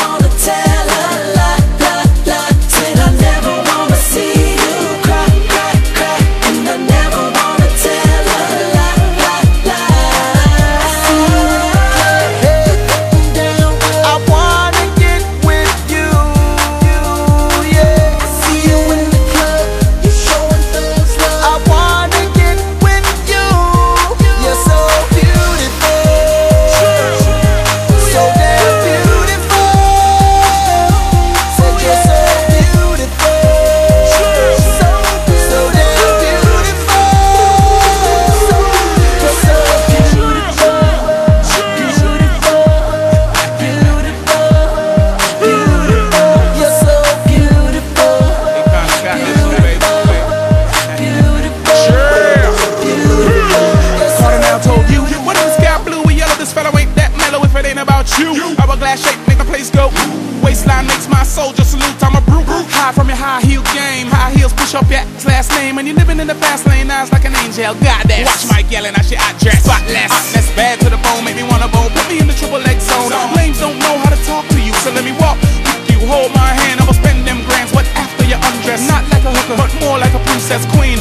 wanna tell us hourglass shape, make the place go. Waistline makes my soldier salute, I'm a brute. High from your high heel game, high heels push up your last name. And you're living in the fast lane, eyes like an angel, god. Watch my yelling, I shit, I dress. Spotless. Hotness bad to the bone, make me wanna bone. Put me in the triple X zone. Lames don't know how to talk to you, so let me walk with you. Hold my hand, I'ma spend them grands. What after your undress? Not like a hooker, but more like a princess queen.